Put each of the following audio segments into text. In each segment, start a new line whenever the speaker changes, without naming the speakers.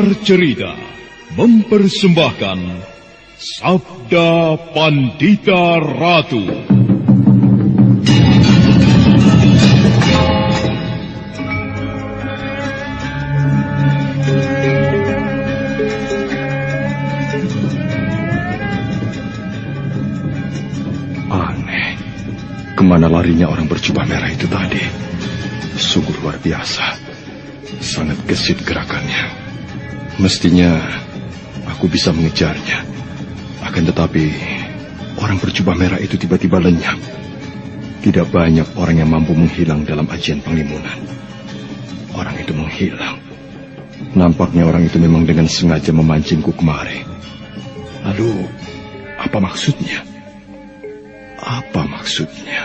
Sanggar Cerita mempersembahkan Sabda Pandita Ratu.
Aneh, ke mana larinya orang berjubah merah itu tadi? Sungguh luar biasa, sangat gesit gerakannya. Mestinya aku bisa mengejarnya. Akan tetapi, orang berjubah merah itu tiba-tiba lenyap. Tidak banyak orang yang mampu menghilang dalam ajian penglimunan. Orang itu menghilang. Nampaknya orang itu memang dengan sengaja memancingku kemari. Lalu, apa maksudnya? Apa maksudnya?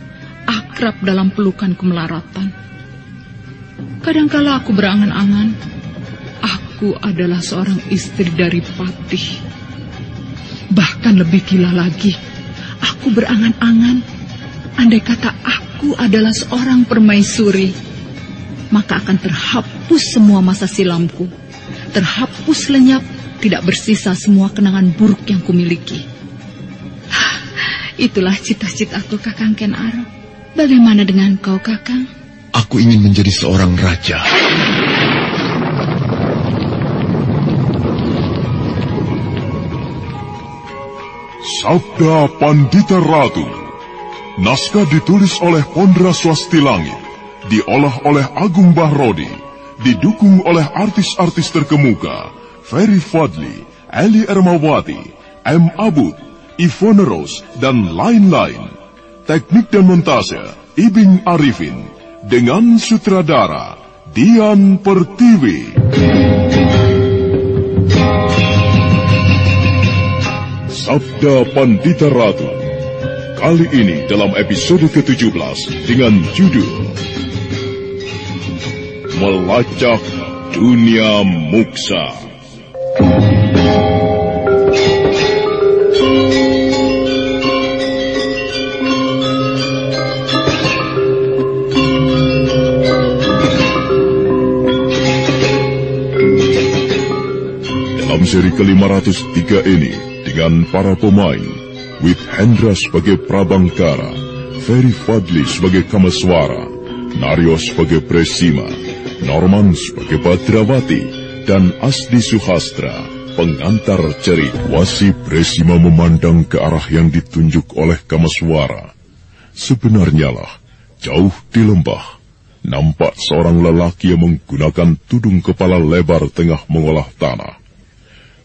akrab dalam pelukan kemelaratan. Kadangkala aku berangan-angan, aku adalah seorang istri dari Patih. Bahkan lebih gila lagi, aku berangan-angan, andai kata aku adalah seorang permaisuri, maka akan terhapus semua masa silamku, terhapus lenyap tidak bersisa semua kenangan buruk yang kumiliki. Itulah cita-citaku Kakang Ken Arok. Bagaimana dengan kau Kakang?
Aku ingin menjadi seorang raja.
Sabda Pandita Ratu Naskah ditulis oleh Pondra Swasti Langit Diolah oleh Agung Bahrodi Didukung oleh artis-artis terkemuka Ferry Fadli, Ali Ermawati, M. Abud, Ivone Rose, dan lain-lain. Teknik dan montase Ibing Arifin dengan sutradara Dian Pertiwi. Sabda Pandita Ratu Kali ini dalam episode ke-17 dengan judul Melacak Dunia Muksa. Seri ke-503 ini, dengan para pemain, With Hendra sebagai Prabangkara, Ferry Fadli sebagai Kamaswara, Naryo sebagai Presima, Norman sebagai Badrawati, dan Asdi Suhastra, pengantar cerita. Wasi Presima memandang ke arah yang ditunjuk oleh Kamaswara. Sebenarnya lah, jauh di lembah, nampak seorang lelaki yang menggunakan tudung kepala lebar tengah mengolah tanah.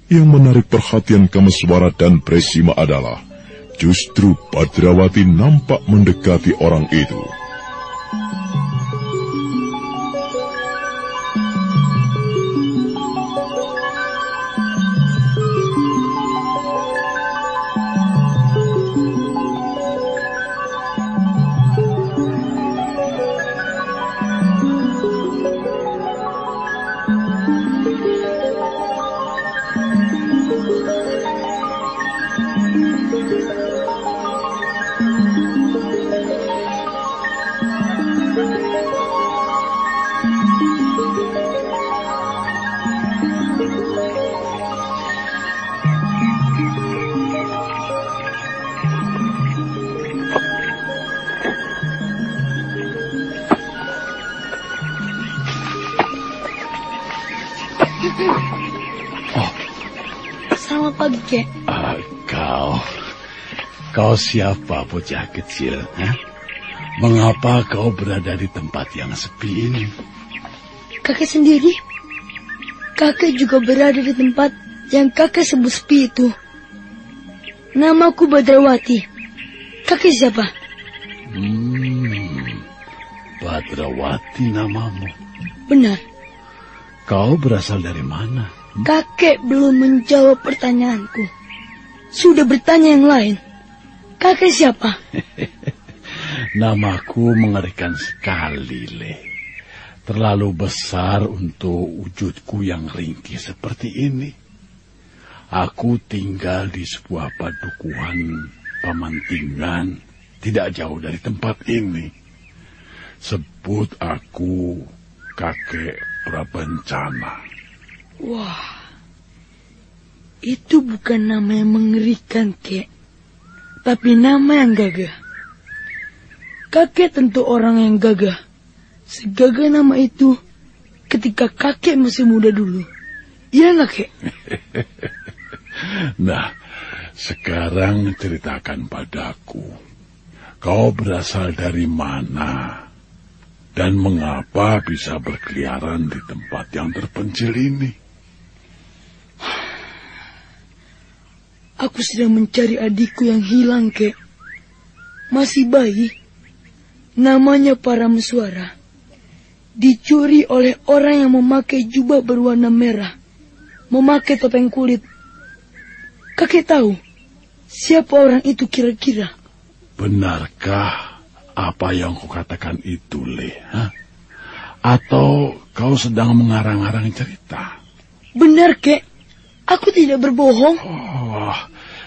Yang menarik perhatian Kamaswara dan Presima adalah justru Badrawati nampak mendekati orang itu.
Kek.
Ah, kau. Kau siapa, bocah kecil? Ha? Mengapa kau berada di tempat yang sepi ini?
Kakek sendiri. Kakek juga berada di tempat yang kakek sebut sepi itu. Namaku Badrawati. Kakek siapa?
Hmm, Badrawati namamu.
Benar.
Kau berasal dari mana?
Kakek belum menjawab pertanyaanku. Sudah bertanya yang lain. Kakek siapa?
Namaku mengerikan sekali, Le. Terlalu besar untuk wujudku yang ringkih seperti ini. Aku tinggal di sebuah padukuhan pemantingan tidak jauh dari tempat ini. Sebut aku kakek Prabencana.
Wah, itu bukan nama yang mengerikan, kek tapi nama yang gagah. Kakek tentu orang yang gagah. Segagah nama itu ketika kakek masih muda dulu. Iya nggak, kek?
nah, sekarang ceritakan padaku. Kau berasal dari mana? Dan mengapa bisa berkeliaran di tempat yang terpencil ini?
Aku sedang mencari adikku yang hilang, kek. Masih bayi. Namanya para mesuara. Dicuri oleh orang yang memakai jubah berwarna merah. Memakai topeng kulit. Kakek tahu siapa orang itu kira-kira?
Benarkah apa yang kau katakan itu, Le? Hah? Atau kau sedang mengarang-arang cerita?
Benar, kek. Aku tidak berbohong.
Oh,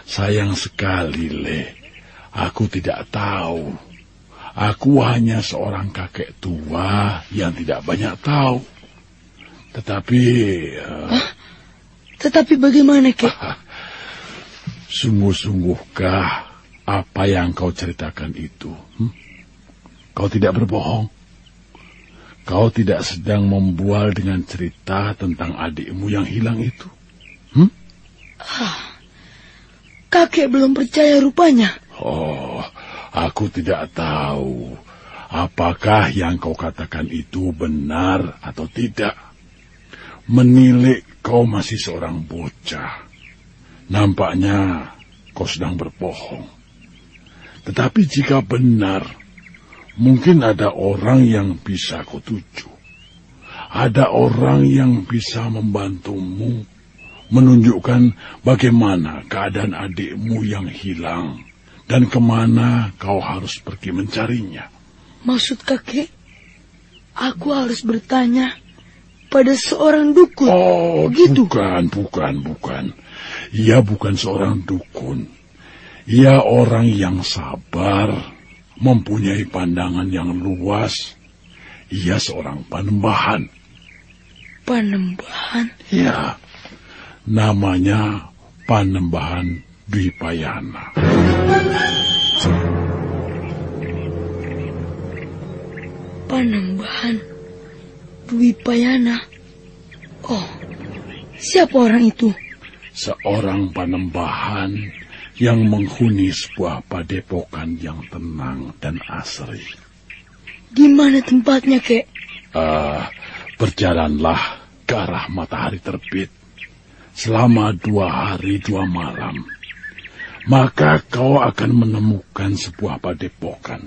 sayang sekali, Le. Aku tidak tahu. Aku hanya seorang kakek tua yang tidak banyak tahu. Tetapi... Uh...
Hah? Tetapi bagaimana, kek?
Sungguh-sungguhkah apa yang kau ceritakan itu? Hmm? Kau tidak berbohong. Kau tidak sedang membual dengan cerita tentang adikmu yang hilang itu.
Kakek belum percaya rupanya.
Oh, aku tidak tahu. Apakah yang kau katakan itu benar atau tidak? Menilik kau masih seorang bocah. Nampaknya kau sedang berbohong. Tetapi jika benar, mungkin ada orang yang bisa kau tuju. Ada orang yang bisa membantumu menunjukkan bagaimana keadaan adikmu yang hilang dan ke mana kau harus pergi mencarinya.
Maksud kakek, aku harus bertanya pada seorang dukun.
Oh, gitu. bukan, bukan, bukan. Ia bukan seorang dukun. Ia orang yang sabar, mempunyai pandangan yang luas. Ia seorang panembahan.
Panembahan?
Ya, namanya Panembahan Dwipayana.
Panembahan Dwipayana. Oh, siapa orang itu?
Seorang panembahan yang menghuni sebuah padepokan yang tenang dan asri.
Di mana tempatnya, kek?
Uh, berjalanlah ke arah matahari terbit selama dua hari dua malam, maka kau akan menemukan sebuah padepokan.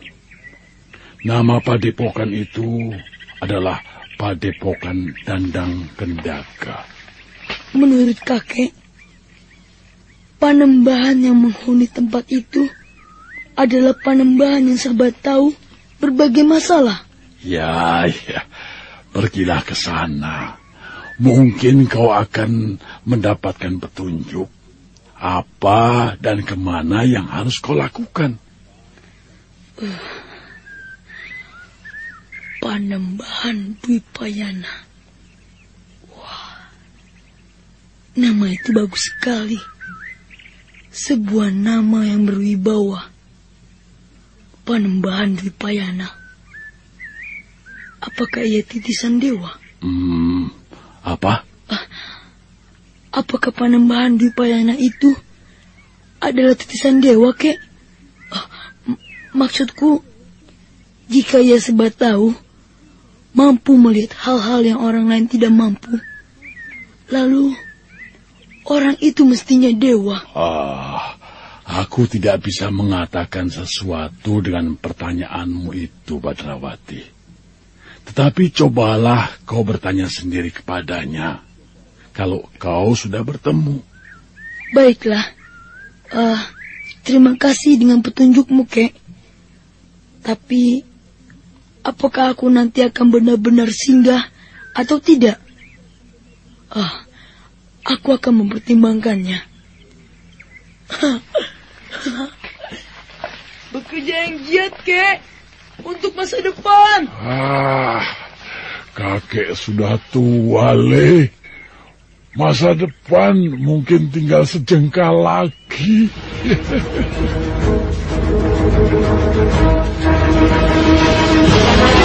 Nama padepokan itu adalah Padepokan Dandang Kendaka.
Menurut kakek, panembahan yang menghuni tempat itu adalah panembahan yang serba tahu berbagai masalah.
Ya, ya. Pergilah ke sana. Mungkin kau akan mendapatkan petunjuk apa dan ke mana yang harus kau lakukan.
Panembahan Dwipayana. Wah, nama itu bagus sekali. Sebuah nama yang berwibawa. Panembahan Dwipayana. Apakah ia titisan dewa?
Hmm, apa?
Uh, Apakah panembahan Dwipayana itu adalah titisan dewa, kek? Oh, maksudku, jika ia sebat tahu, mampu melihat hal-hal yang orang lain tidak mampu, lalu orang itu mestinya dewa.
Ah, aku tidak bisa mengatakan sesuatu dengan pertanyaanmu itu, Badrawati. Tetapi cobalah kau bertanya sendiri kepadanya. Kalau kau sudah bertemu.
Baiklah. Uh, terima kasih dengan petunjukmu, kek. Tapi, apakah aku nanti akan benar-benar singgah atau tidak? Ah, uh, aku akan mempertimbangkannya. Bekerja yang giat, kek untuk masa depan.
Ah, kakek sudah tua, Le. Masa depan mungkin tinggal sejengkal lagi.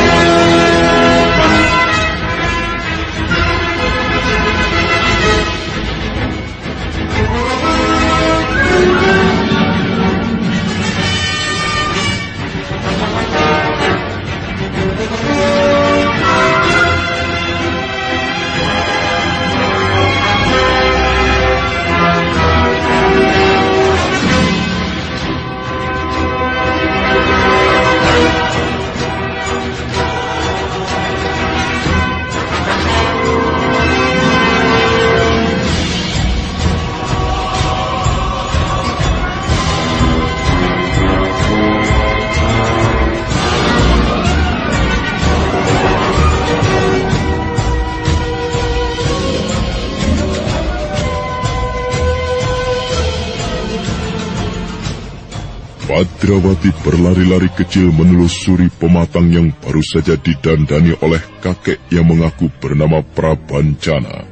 Badrawati berlari-lari kecil menelusuri pematang yang baru saja didandani oleh kakek yang mengaku bernama Prabancana.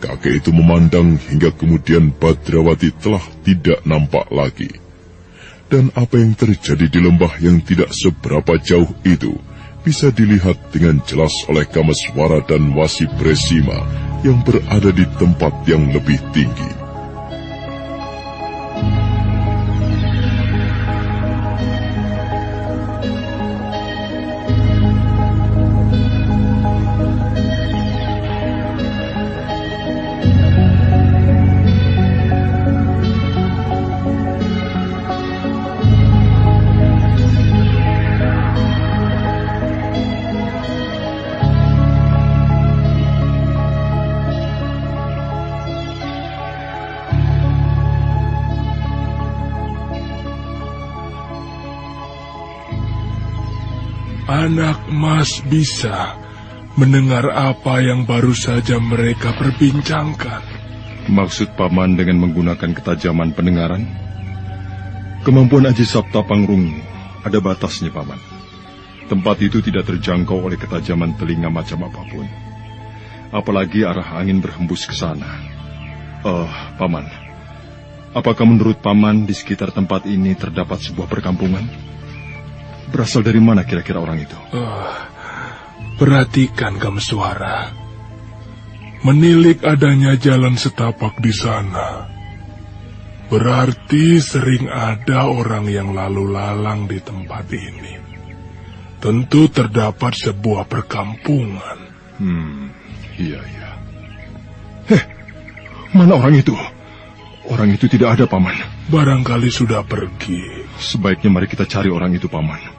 Kakek itu memandang hingga kemudian Badrawati telah tidak nampak lagi. Dan apa yang terjadi di lembah yang tidak seberapa jauh itu bisa dilihat dengan jelas oleh Kamaswara dan Wasi Bresima yang berada di tempat yang lebih tinggi.
Anak Mas bisa mendengar apa yang baru saja mereka perbincangkan.
Maksud Paman dengan menggunakan ketajaman pendengaran? Kemampuan Aji Sabta Pangrung ada batasnya, Paman. Tempat itu tidak terjangkau oleh ketajaman telinga macam apa pun. Apalagi arah angin berhembus ke sana. Oh, Paman. Apakah menurut Paman di sekitar tempat ini terdapat sebuah perkampungan? Berasal dari mana kira-kira orang itu? Uh,
perhatikan kamu suara. Menilik adanya jalan setapak di sana. Berarti sering ada orang yang lalu lalang di tempat ini. Tentu terdapat sebuah perkampungan.
Hmm, iya, iya. Heh, mana orang itu? Orang itu tidak ada, Paman.
Barangkali sudah pergi.
Sebaiknya mari kita cari orang itu, Paman.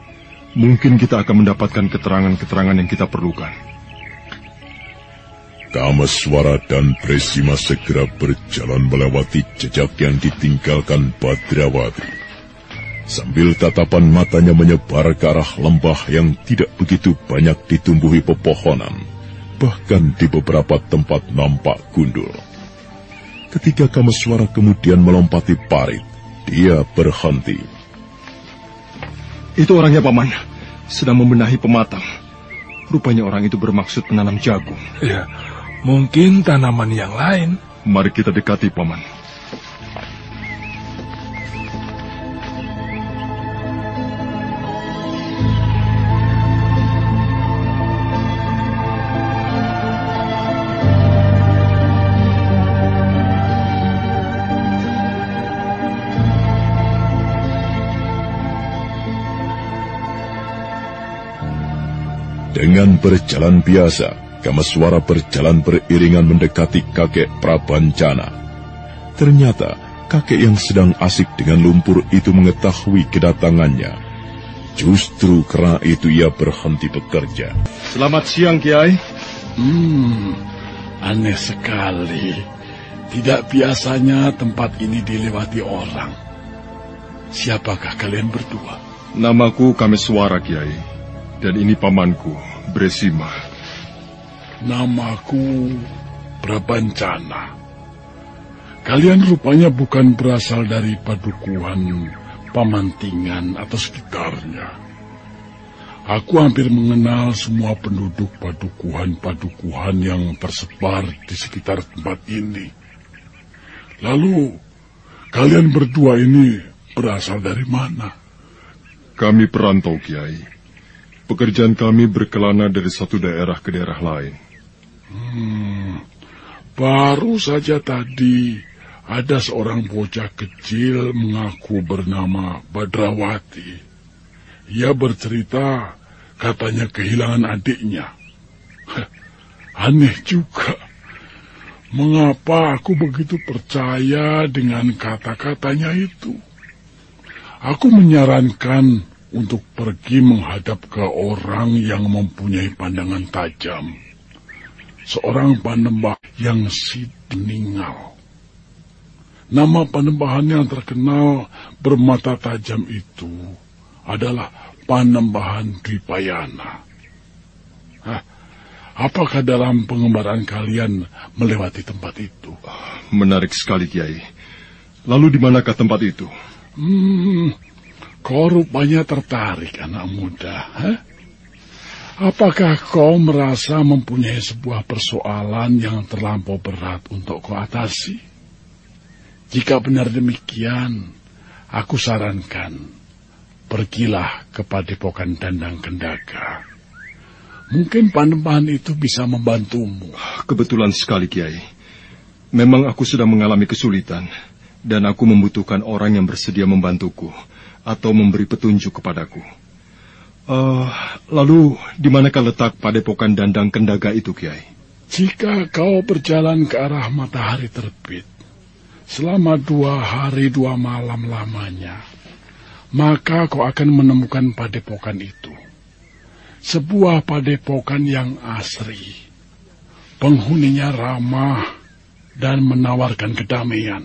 Mungkin kita akan mendapatkan keterangan-keterangan yang kita perlukan.
Kamaswara dan Presima segera berjalan melewati jejak yang ditinggalkan Badrawati. Sambil tatapan matanya menyebar ke arah lembah yang tidak begitu banyak ditumbuhi pepohonan, bahkan di beberapa tempat nampak gundul. Ketika Kamaswara kemudian melompati parit, dia berhenti.
Itu orangnya, Paman. Sedang membenahi pematang. Rupanya orang itu bermaksud menanam jagung.
Ya, mungkin tanaman yang lain.
Mari kita dekati, Paman.
Dengan berjalan biasa, Kamaswara berjalan beriringan mendekati kakek Prabancana. Ternyata kakek yang sedang asik dengan lumpur itu mengetahui kedatangannya. Justru karena itu ia berhenti bekerja.
Selamat siang, Kiai.
Hmm, aneh sekali. Tidak biasanya tempat ini dilewati orang. Siapakah kalian berdua?
Namaku Kameswara, Kiai. Dan ini pamanku, Bresima.
Namaku Prabancana. Kalian rupanya bukan berasal dari padukuhan, pamantingan, atau sekitarnya. Aku hampir mengenal semua penduduk padukuhan-padukuhan yang tersebar di sekitar tempat ini. Lalu, kalian berdua ini berasal dari mana?
Kami perantau, Kiai. Pekerjaan kami berkelana dari satu daerah ke daerah lain.
Hmm, baru saja tadi ada seorang bocah kecil mengaku bernama Badrawati. Ia bercerita katanya kehilangan adiknya. Aneh juga. Mengapa aku begitu percaya dengan kata-katanya itu? Aku menyarankan untuk pergi menghadap ke orang yang mempunyai pandangan tajam. Seorang panembah yang si meninggal. Nama panembahan yang terkenal bermata tajam itu adalah Panembahan Dwipayana. Hah, apakah dalam pengembaraan kalian melewati tempat itu?
Menarik sekali, Kiai. Lalu di manakah tempat itu?
Hmm, Kau rupanya tertarik, anak muda. Hah? Apakah kau merasa mempunyai sebuah persoalan yang terlampau berat untuk kau atasi? Jika benar demikian, aku sarankan, pergilah ke Padepokan Dandang Kendaga. Mungkin panembahan itu bisa membantumu.
Kebetulan sekali, Kiai. Memang aku sedang mengalami kesulitan, dan aku membutuhkan orang yang bersedia membantuku atau memberi petunjuk kepadaku. Uh, lalu, di manakah letak padepokan dandang kendaga itu, Kiai?
Jika kau berjalan ke arah matahari terbit, selama dua hari dua malam lamanya, maka kau akan menemukan padepokan itu. Sebuah padepokan yang asri. Penghuninya ramah dan menawarkan kedamaian.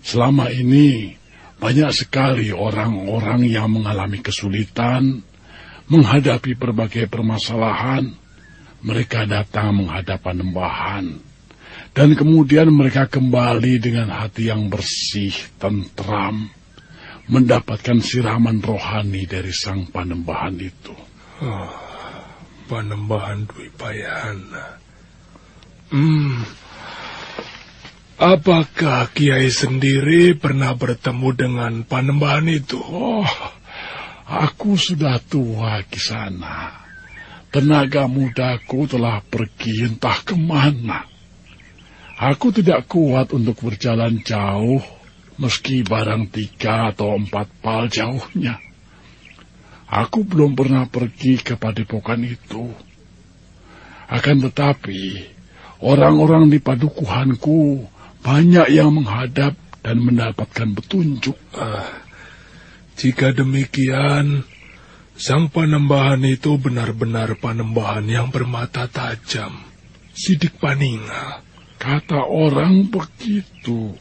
Selama ini, banyak sekali orang-orang yang mengalami kesulitan, menghadapi berbagai permasalahan. Mereka datang menghadap Panembahan. Dan kemudian mereka kembali dengan hati yang bersih, tentram, mendapatkan siraman rohani dari sang Panembahan itu.
Oh, panembahan Dwi Payana. Hmm, Apakah Kiai sendiri pernah bertemu dengan panembahan itu?
Oh, aku sudah tua di sana. Tenaga mudaku telah pergi entah ke mana. Aku tidak kuat untuk berjalan jauh, meski barang tiga atau empat pal jauhnya. Aku belum pernah pergi ke padepokan itu. Akan tetapi, orang-orang di padukuhanku banyak yang menghadap dan mendapatkan petunjuk.
Uh, jika demikian, sang panembahan itu benar-benar panembahan yang bermata tajam. Sidik paninga.
Kata orang begitu.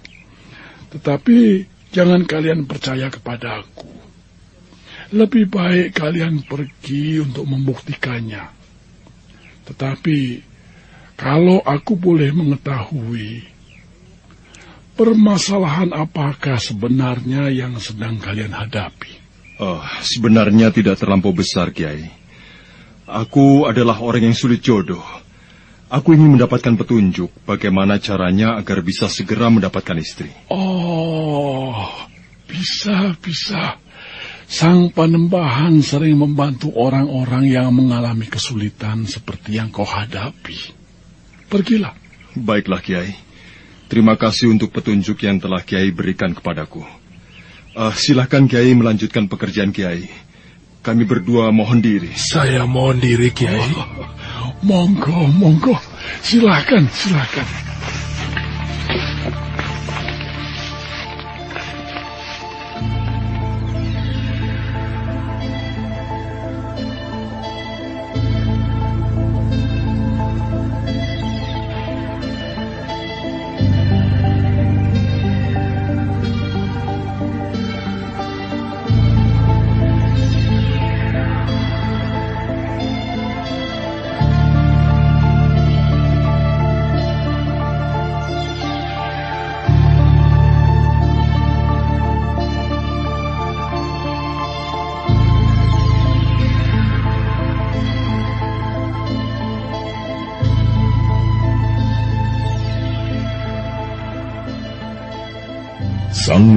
Tetapi jangan kalian percaya kepadaku. Lebih baik kalian pergi untuk membuktikannya. Tetapi kalau aku boleh mengetahui, Permasalahan apakah sebenarnya yang sedang kalian hadapi?
Oh, sebenarnya tidak terlampau besar, Kiai. Aku adalah orang yang sulit jodoh. Aku ingin mendapatkan petunjuk bagaimana caranya agar bisa segera mendapatkan istri.
Oh, bisa, bisa. Sang Panembahan sering membantu orang-orang yang mengalami kesulitan seperti yang kau hadapi. Pergilah.
Baiklah, Kiai. Terima kasih untuk petunjuk yang telah Kiai berikan kepadaku. Uh, silahkan Kiai melanjutkan pekerjaan Kiai. Kami berdua mohon diri.
Saya mohon diri, Kiai.
Monggo, monggo. Silakan, silakan.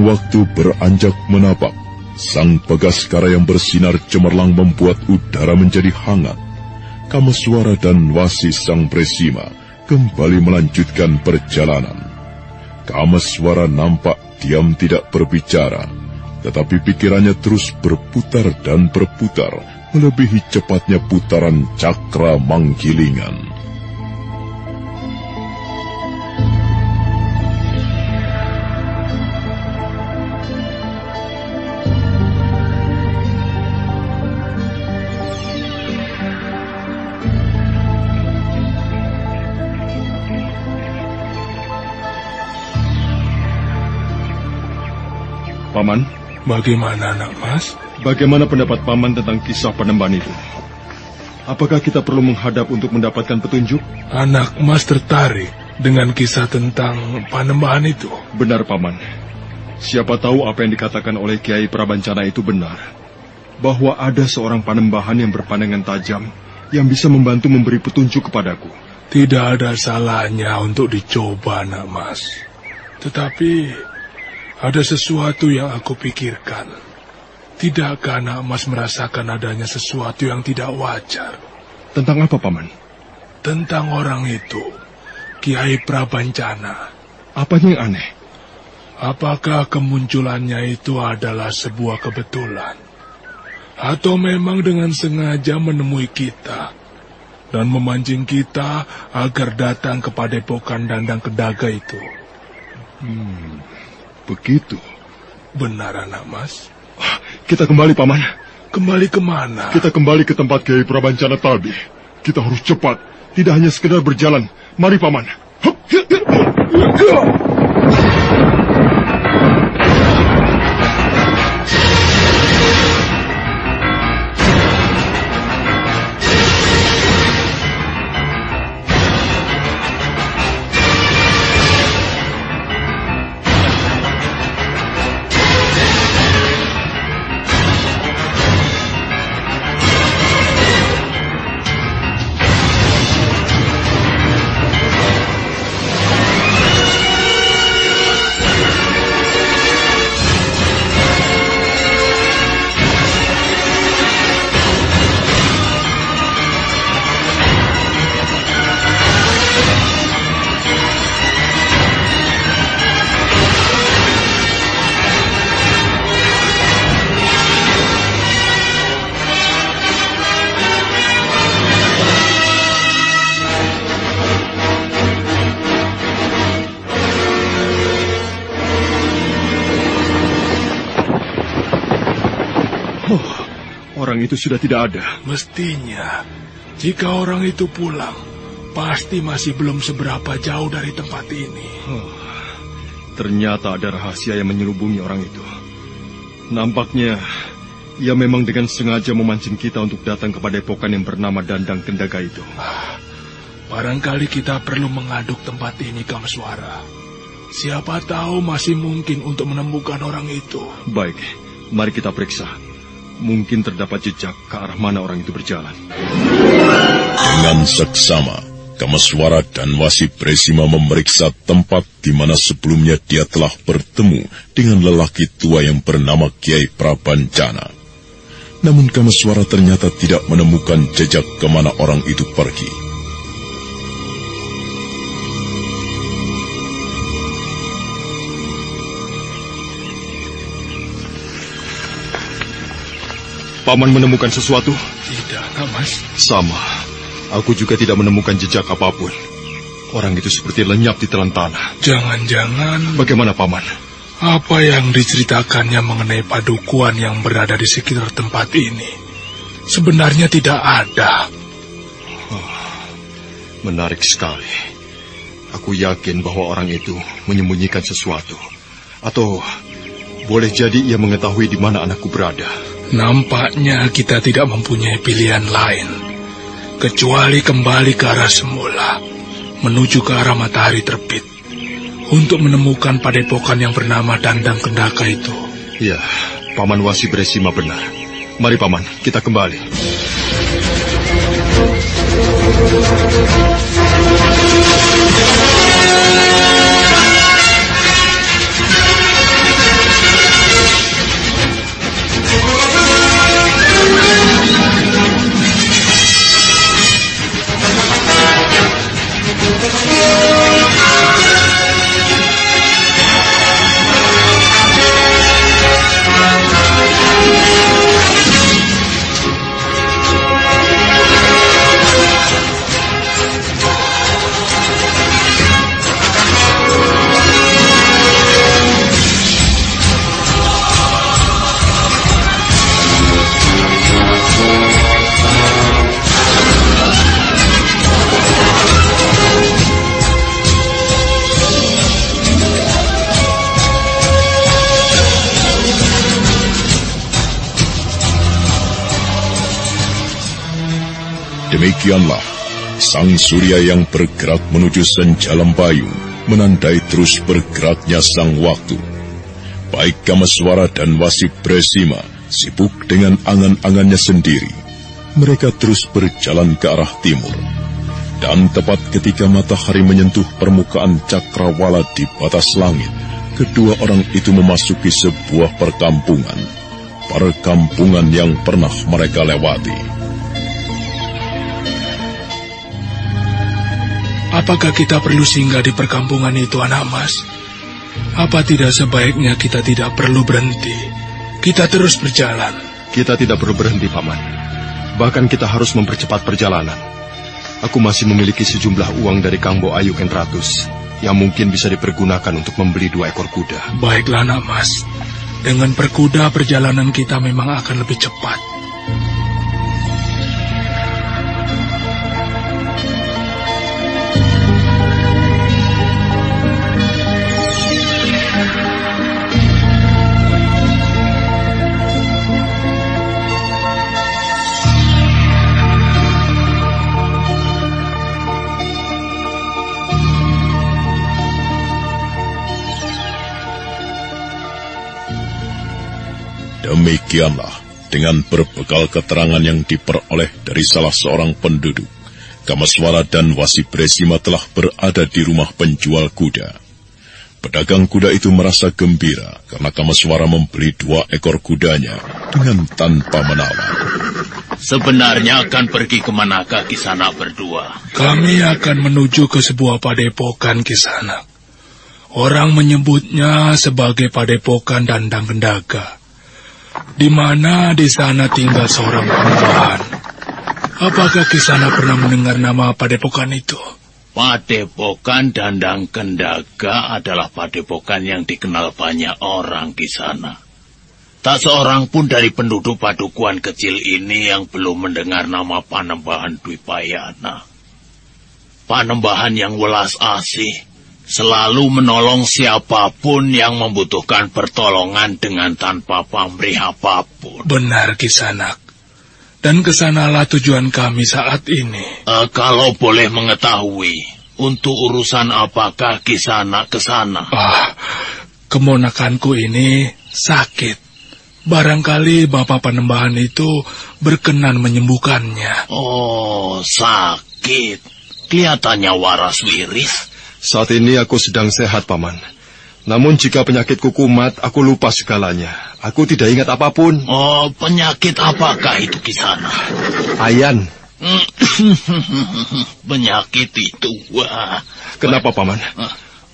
Waktu beranjak menapak. Sang pegaskara yang bersinar cemerlang membuat udara menjadi hangat. Kameswara dan Wasi sang presima kembali melanjutkan perjalanan. Kameswara nampak diam tidak berbicara, tetapi pikirannya terus berputar dan berputar melebihi cepatnya putaran cakra manggilingan.
Paman,
Bagaimana, anak mas?
bagaimana pendapat Paman tentang kisah penembahan itu? Apakah kita perlu menghadap untuk mendapatkan petunjuk?
Anak mas tertarik dengan kisah tentang panembahan itu.
Benar, Paman. Siapa tahu apa yang dikatakan oleh Kiai Prabancana itu benar. Bahwa ada seorang panembahan yang berpandangan tajam yang bisa membantu memberi petunjuk kepadaku.
Tidak ada salahnya untuk dicoba, anak mas. Tetapi ada sesuatu yang aku pikirkan. Tidakkah anak mas merasakan adanya sesuatu yang tidak wajar?
Tentang apa, Paman?
Tentang orang itu, Kiai Prabancana.
Apanya yang aneh?
Apakah kemunculannya itu adalah sebuah kebetulan? Atau memang dengan sengaja menemui kita dan memancing kita agar datang ke padepokan dandang kedaga itu?
Begitu.
Benar anak mas?
Kita kembali, Paman.
Kembali ke mana?
Kita kembali ke tempat Kiai Prabancana tadi. Kita harus cepat. Tidak hanya sekedar berjalan. Mari, Paman. Hup. Itu sudah tidak ada.
Mestinya, jika orang itu pulang, pasti masih belum seberapa jauh dari tempat ini.
Ternyata ada rahasia yang menyelubungi orang itu. Nampaknya ia memang dengan sengaja memancing kita untuk datang kepada epokan yang bernama Dandang Kendaga itu.
Barangkali kita perlu mengaduk tempat ini ke suara. Siapa tahu masih mungkin untuk menemukan orang itu.
Baik, mari kita periksa. Mungkin terdapat jejak ke arah mana orang itu berjalan.
Dengan seksama, Kamaswara dan Wasi Presima memeriksa tempat di mana sebelumnya dia telah bertemu dengan lelaki tua yang bernama Kiai Prabancana. Namun Kamaswara ternyata tidak menemukan jejak ke mana orang itu pergi.
Paman menemukan sesuatu?
Tidak, nak mas.
Sama. Aku juga tidak menemukan jejak apa pun. Orang itu seperti lenyap di telan tanah.
Jangan-jangan...
Bagaimana, Paman?
Apa yang diceritakannya mengenai padukuan yang berada di sekitar tempat ini sebenarnya tidak ada.
Oh, menarik sekali. Aku yakin bahwa orang itu menyembunyikan sesuatu. Atau boleh jadi ia mengetahui di mana anakku berada.
Nampaknya kita tidak mempunyai pilihan lain. Kecuali kembali ke arah semula. Menuju ke arah matahari terbit. Untuk menemukan padepokan yang bernama Dandang Kendaka itu.
Ya, Paman Wasi Bresima benar. Mari Paman, kita kembali.
Sang surya yang bergerak menuju senjalam payung, menandai terus bergeraknya sang waktu. Baik Kamaswara dan Wasip Bresima sibuk dengan angan-angannya sendiri. Mereka terus berjalan ke arah timur. Dan tepat ketika matahari menyentuh permukaan cakrawala di batas langit, kedua orang itu memasuki sebuah perkampungan. Perkampungan yang pernah mereka lewati.
Apakah kita perlu singgah di perkampungan itu, anak mas? Apa tidak sebaiknya kita tidak perlu berhenti? Kita terus berjalan.
Kita tidak perlu berhenti, Paman. Bahkan kita harus mempercepat perjalanan. Aku masih memiliki sejumlah uang dari Kang Bo Ayu Kenratus yang mungkin bisa dipergunakan untuk membeli dua ekor kuda.
Baiklah, nak mas. Dengan perkuda perjalanan kita memang akan lebih cepat.
Demikianlah, dengan berbekal keterangan yang diperoleh dari salah seorang penduduk, Kamaswara dan Wasibresima telah berada di rumah penjual kuda. Pedagang kuda itu merasa gembira karena Kamaswara membeli dua ekor kudanya dengan tanpa menawar.
Sebenarnya akan pergi ke manakah Kisana berdua?
Kami akan menuju ke sebuah padepokan Kisana. Orang menyebutnya sebagai padepokan Dandang Kendaga di mana di sana tinggal seorang panembahan. Apakah Kisana pernah mendengar nama padepokan itu?
Padepokan Dandang Kendaga adalah padepokan yang dikenal banyak orang di sana. Tak seorang pun dari penduduk padukuan kecil ini yang belum mendengar nama Panembahan Dwi Payana. Panembahan yang welas asih, selalu menolong siapa pun yang membutuhkan pertolongan dengan tanpa pamrih apa pun.
Benar, Kisanak. Dan ke sanalah tujuan kami saat ini.
Uh, kalau boleh mengetahui, untuk urusan apakah Kisanak ke sana?
Ah, kemonakanku ini sakit. Barangkali Bapak Penembahan itu berkenan menyembuhkannya.
Oh, sakit. Kelihatannya waras wiris.
Saat ini aku sedang sehat, Paman. Namun jika penyakitku kumat, aku lupa segalanya. Aku tidak ingat apa pun.
Oh, penyakit apakah itu kisana?
Ayan.
penyakit itu, wah.
Kenapa, Paman?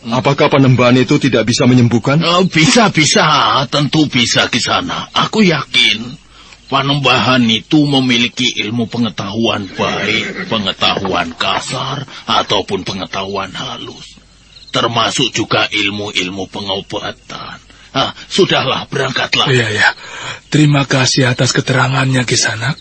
Apakah penembahan itu tidak bisa menyembuhkan?
Oh, bisa, bisa. Tentu bisa, Kisana. Aku yakin. Panembahan itu memiliki ilmu pengetahuan baik, pengetahuan kasar, ataupun pengetahuan halus. Termasuk juga ilmu-ilmu pengobatan. Ah, sudahlah, berangkatlah.
Iya, ya. Terima kasih atas keterangannya, Kisanak.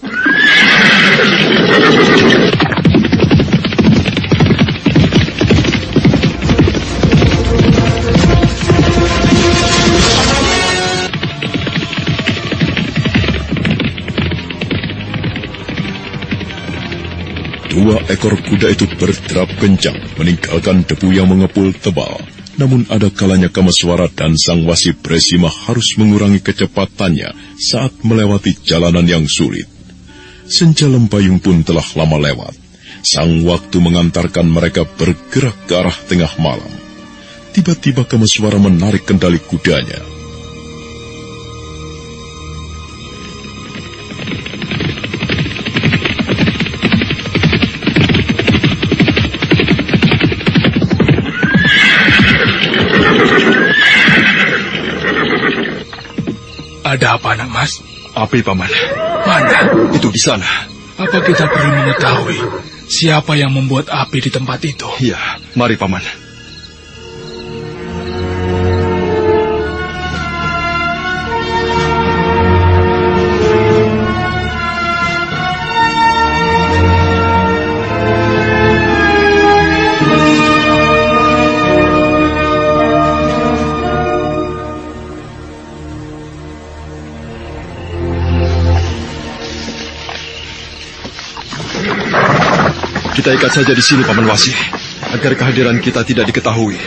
Dua ekor kuda itu berderap kencang, meninggalkan debu yang mengepul tebal. Namun ada kalanya Kamaswara dan Sang Wasi Presima harus mengurangi kecepatannya saat melewati jalanan yang sulit. Senja lempayung pun telah lama lewat. Sang waktu mengantarkan mereka bergerak ke arah tengah malam. Tiba-tiba Kamaswara menarik kendali kudanya.
Ada apa, anak mas?
Api, Paman.
Mana?
Itu di sana.
Apa kita perlu mengetahui siapa yang membuat api di tempat itu?
Iya, mari, Paman. Kita ikat saja di sini, Paman Wasi, agar kehadiran kita tidak diketahui.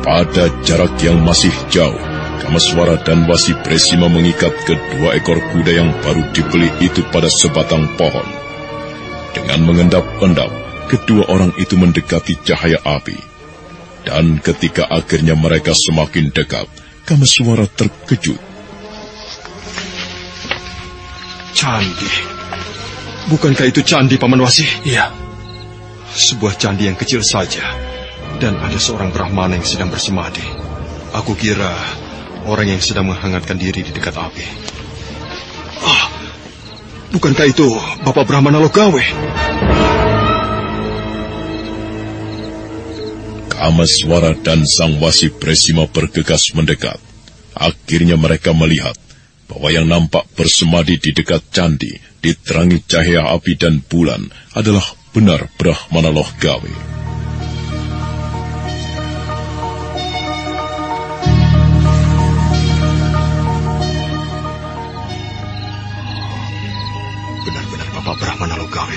Pada jarak yang masih jauh, Kamaswara dan Wasi Presima mengikat kedua ekor kuda yang baru dibeli itu pada sebatang pohon. Dengan mengendap-endap, kedua orang itu mendekati cahaya api. Dan ketika akhirnya mereka semakin dekat, Kamaswara terkejut.
Candi. Bukankah itu candi, Paman Wasi?
Iya.
Sebuah candi yang kecil saja. Dan ada seorang Brahmana yang sedang bersemadi. Aku kira orang yang sedang menghangatkan diri di dekat api. Ah, bukankah itu Bapak Brahmana Logawe?
Kamaswara dan Sang Wasi Presima bergegas mendekat. Akhirnya mereka melihat bahwa yang nampak bersemadi di dekat candi, diterangi cahaya api dan bulan, adalah benar Brahmana Logawe.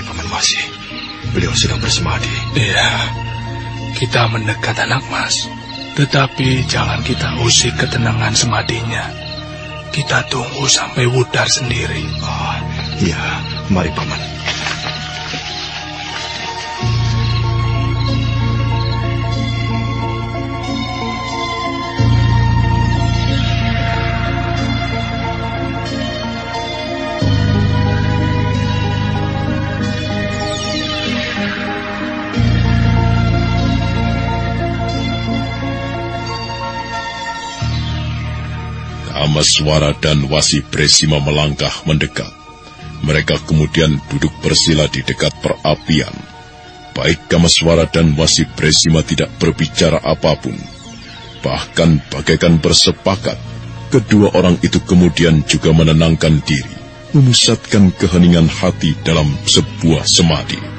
Paman Wasi. Beliau sedang bersemadi.
Iya. Kita mendekat anak mas. Tetapi jangan kita usik ketenangan semadinya. Kita tunggu sampai wudar sendiri.
Oh, iya. Mari, Paman.
Kamaswara dan Wasi Presima melangkah mendekat. Mereka kemudian duduk bersila di dekat perapian. Baik Kamaswara dan Wasi Presima tidak berbicara apa pun. Bahkan bagaikan bersepakat, kedua orang itu kemudian juga menenangkan diri, memusatkan keheningan hati dalam sebuah semadi.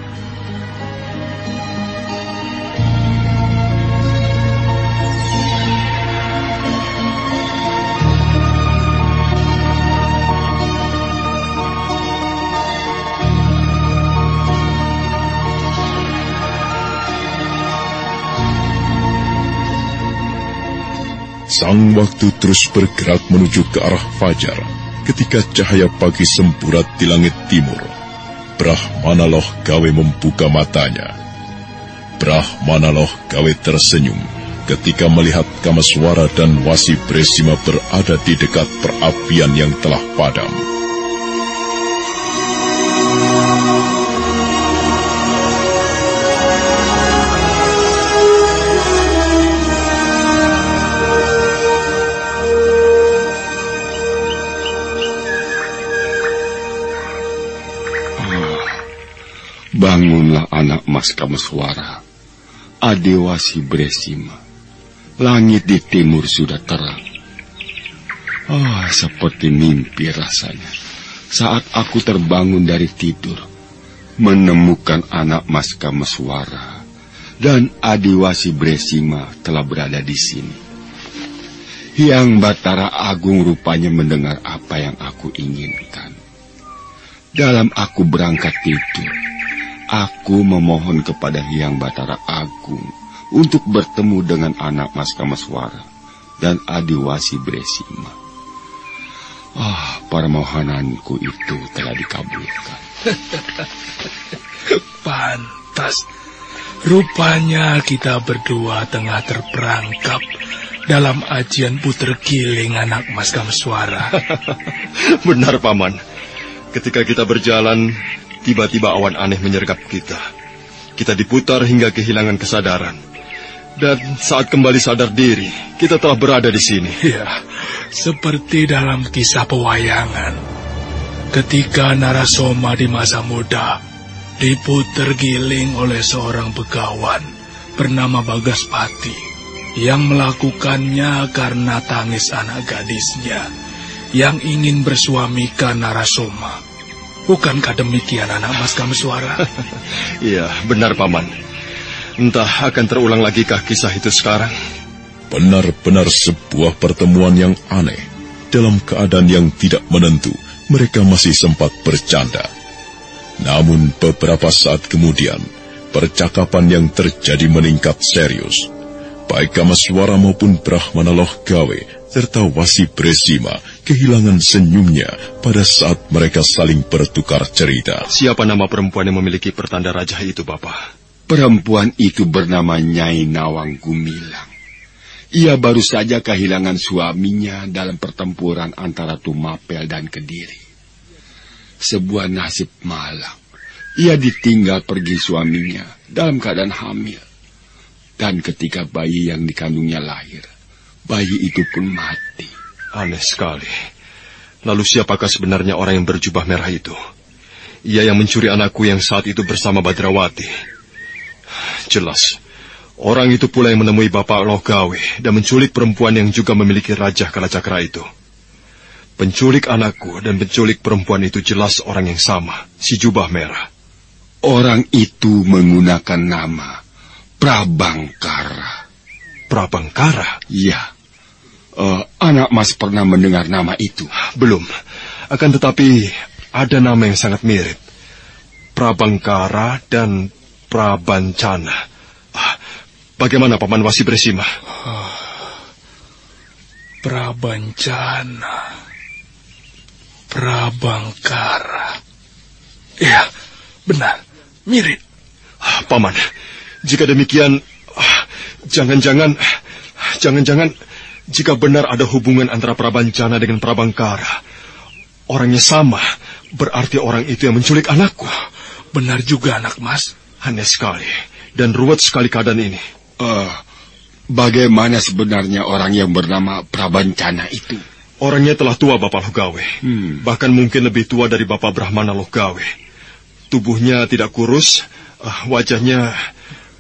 Sang waktu terus bergerak menuju ke arah fajar ketika cahaya pagi semburat di langit timur. Brahmana Loh Gawe membuka matanya. Brahmana Loh Gawe tersenyum, ketika melihat Kamaswara dan Wasi Bresima berada di dekat perapian yang telah padam.
Bangunlah anak mas Kameswara, Adewasi Bresima. Langit di timur sudah terang. Ah, seperti mimpi rasanya. Saat aku terbangun dari tidur, menemukan anak mas Kameswara dan Adiwasi Bresima telah berada di sini. Yang Batara Agung rupanya mendengar apa yang aku inginkan. Dalam aku berangkat tidur, Aku memohon kepada Hyang Batara Agung untuk bertemu dengan anak Mas Kamaswara dan Adiwasi Bresima. Ah, permohonanku itu telah dikabulkan.
Pantas. Rupanya kita berdua tengah terperangkap dalam ajian puter giling anak Mas Kamswara.
Benar, Paman. Ketika kita berjalan, Tiba-tiba awan aneh menyergap kita. Kita diputar hingga kehilangan kesadaran. Dan saat kembali sadar diri, kita telah berada di sini.
Ya, seperti dalam kisah pewayangan. Ketika Narasoma di masa muda diputar giling oleh seorang begawan bernama Bagaspati yang melakukannya karena tangis anak gadisnya yang ingin bersuamikan Narasoma. Bukankah demikian anak Mas Kameswara?
Iya, benar Paman. Entah akan terulang lagi kah kisah itu sekarang?
Benar-benar sebuah pertemuan yang aneh. Dalam keadaan yang tidak menentu, mereka masih sempat bercanda. Namun beberapa saat kemudian, percakapan yang terjadi meningkat serius. Baik Kamaswara maupun Brahmana Loh Gawe serta Wasi Bresima kehilangan senyumnya pada saat mereka saling bertukar cerita.
Siapa nama perempuan yang memiliki pertanda raja itu, Bapak? Perempuan itu bernama Nyai Nawang Gumilang. Ia baru saja kehilangan suaminya dalam pertempuran antara Tumapel dan Kediri. Sebuah nasib malang. Ia ditinggal pergi suaminya dalam keadaan hamil. Dan ketika bayi yang dikandungnya lahir, Bayi itu pun mati.
Aneh sekali. Lalu siapakah sebenarnya orang yang berjubah merah itu? Ia yang mencuri anakku yang saat itu bersama Badrawati. Jelas, orang itu pula yang menemui Bapak Logawe dan menculik perempuan yang juga memiliki Raja Kalacakra itu. Penculik anakku dan penculik perempuan itu jelas orang yang sama, si jubah merah.
Orang itu menggunakan nama Prabangkara.
Prabangkara?
Iya. Uh, anak Mas pernah mendengar nama itu?
Belum. Akan tetapi ada nama yang sangat mirip. Prabangkara dan Prabancana. Ah, bagaimana Paman Wasi Bresima? Ah,
Prabancana. Prabangkara. Iya, benar. Mirip.
Ah, Paman, jika demikian, jangan-jangan, jangan-jangan jika benar ada hubungan antara Prabancana dengan Prabangkara, orangnya sama, berarti orang itu yang menculik anakku.
Benar juga anak mas.
Aneh sekali, dan ruwet sekali keadaan ini.
Uh, bagaimana sebenarnya orang yang bernama Prabancana itu?
Orangnya telah tua Bapak Logawe. Hmm. Bahkan mungkin lebih tua dari Bapak Brahmana Logawe. Tubuhnya tidak kurus, uh, wajahnya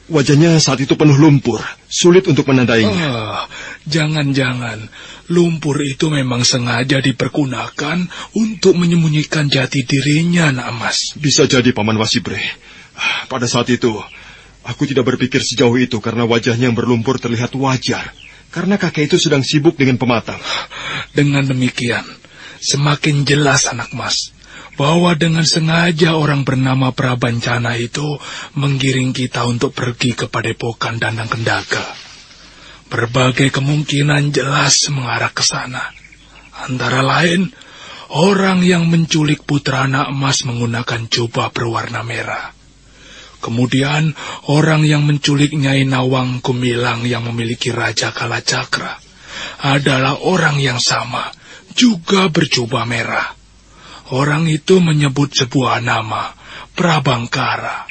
Wajahnya saat itu penuh lumpur, sulit untuk menandainya.
Oh, jangan-jangan lumpur itu memang sengaja dipergunakan untuk menyembunyikan jati dirinya, nak mas.
Bisa jadi, Paman Wasibre. Pada saat itu, aku tidak berpikir sejauh itu karena wajahnya yang berlumpur terlihat wajar. Karena kakek itu sedang sibuk dengan pematang.
Dengan demikian, semakin jelas anak mas bahwa dengan sengaja orang bernama Prabancana itu menggiring kita untuk pergi ke Padepokan Dandang Kendaka. Berbagai kemungkinan jelas mengarah ke sana. Antara lain, orang yang menculik putra anak emas menggunakan jubah berwarna merah. Kemudian orang yang menculik Nyai Nawang Gumilang yang memiliki Raja Kalacakra adalah orang yang sama, juga berjubah merah. Orang itu menyebut sebuah nama, Prabangkara.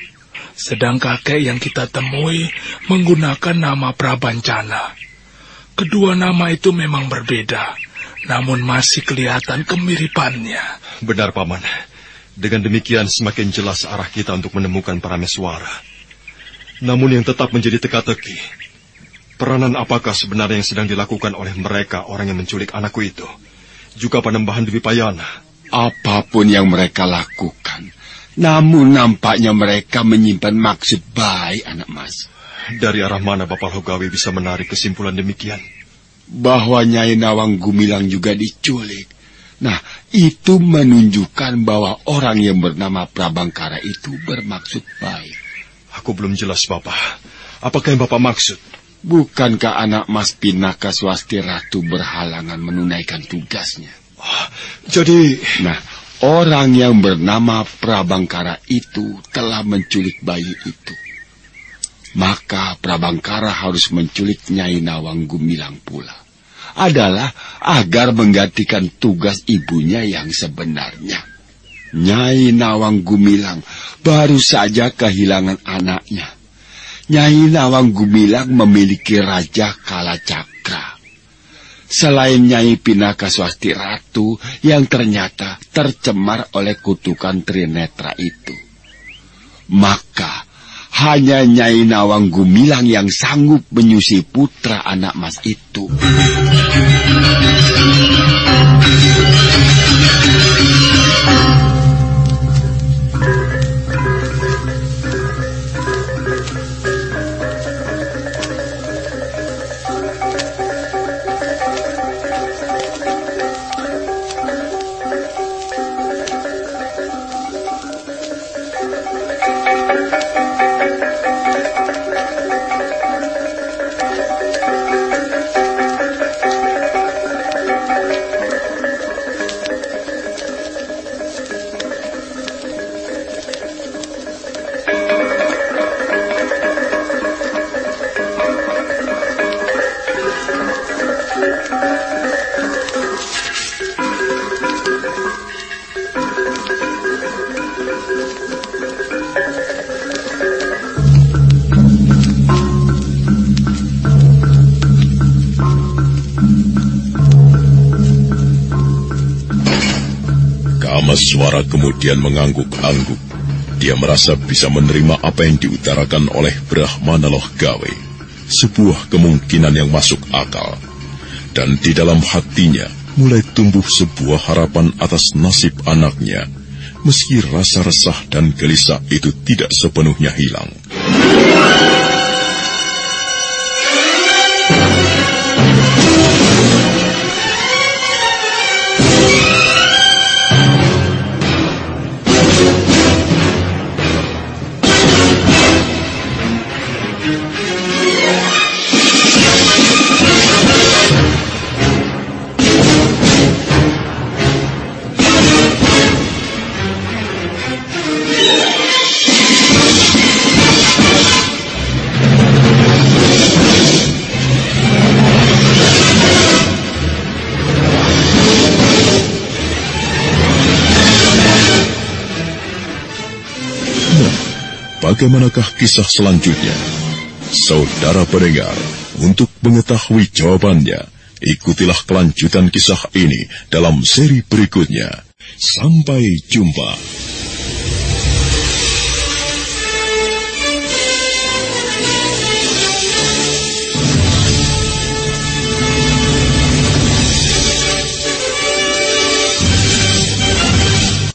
Sedang kakek yang kita temui menggunakan nama Prabancana. Kedua nama itu memang berbeda, namun masih kelihatan kemiripannya.
Benar, Paman. Dengan demikian semakin jelas arah kita untuk menemukan para meswara. Namun yang tetap menjadi teka-teki, peranan apakah sebenarnya yang sedang dilakukan oleh mereka orang yang menculik anakku itu? Juga Panembahan Dewi Payana.
Apa pun yang mereka lakukan, namun nampaknya mereka menyimpan maksud baik, anak mas.
Dari arah mana Bapak Logawi bisa menarik kesimpulan demikian?
Bahwa Nyai Nawang Gumilang juga diculik. Nah, itu menunjukkan bahwa orang yang bernama Prabangkara itu bermaksud baik.
Aku belum jelas, Bapak. Apakah yang Bapak maksud?
Bukankah anak Mas Pinaka Swasti Ratu berhalangan menunaikan tugasnya?
Jadi...
Nah, Orang yang bernama Prabangkara itu telah menculik bayi itu. Maka Prabangkara harus menculik Nyai Nawang Gumilang pula. Adalah agar menggantikan tugas ibunya yang sebenarnya. Nyai Nawang Gumilang baru saja kehilangan anaknya. Nyai Nawang Gumilang memiliki Raja Kalacakra selain Nyai Pinaka Swasti Ratu yang ternyata tercemar oleh kutukan Trinetra itu. Maka hanya Nyai Nawang Gumilang yang sanggup menyusi putra anak mas itu.
Suara kemudian mengangguk-angguk. Dia merasa bisa menerima apa yang diutarakan oleh Brahmana Loh Gawe. Sebuah kemungkinan yang masuk akal. Dan di dalam hatinya mulai tumbuh sebuah harapan atas nasib anaknya. Meski rasa resah dan gelisah itu tidak sepenuhnya hilang. Bagaimanakah kisah selanjutnya? Saudara pendengar, untuk mengetahui jawabannya, ikutilah kelanjutan kisah ini dalam seri berikutnya. Sampai jumpa.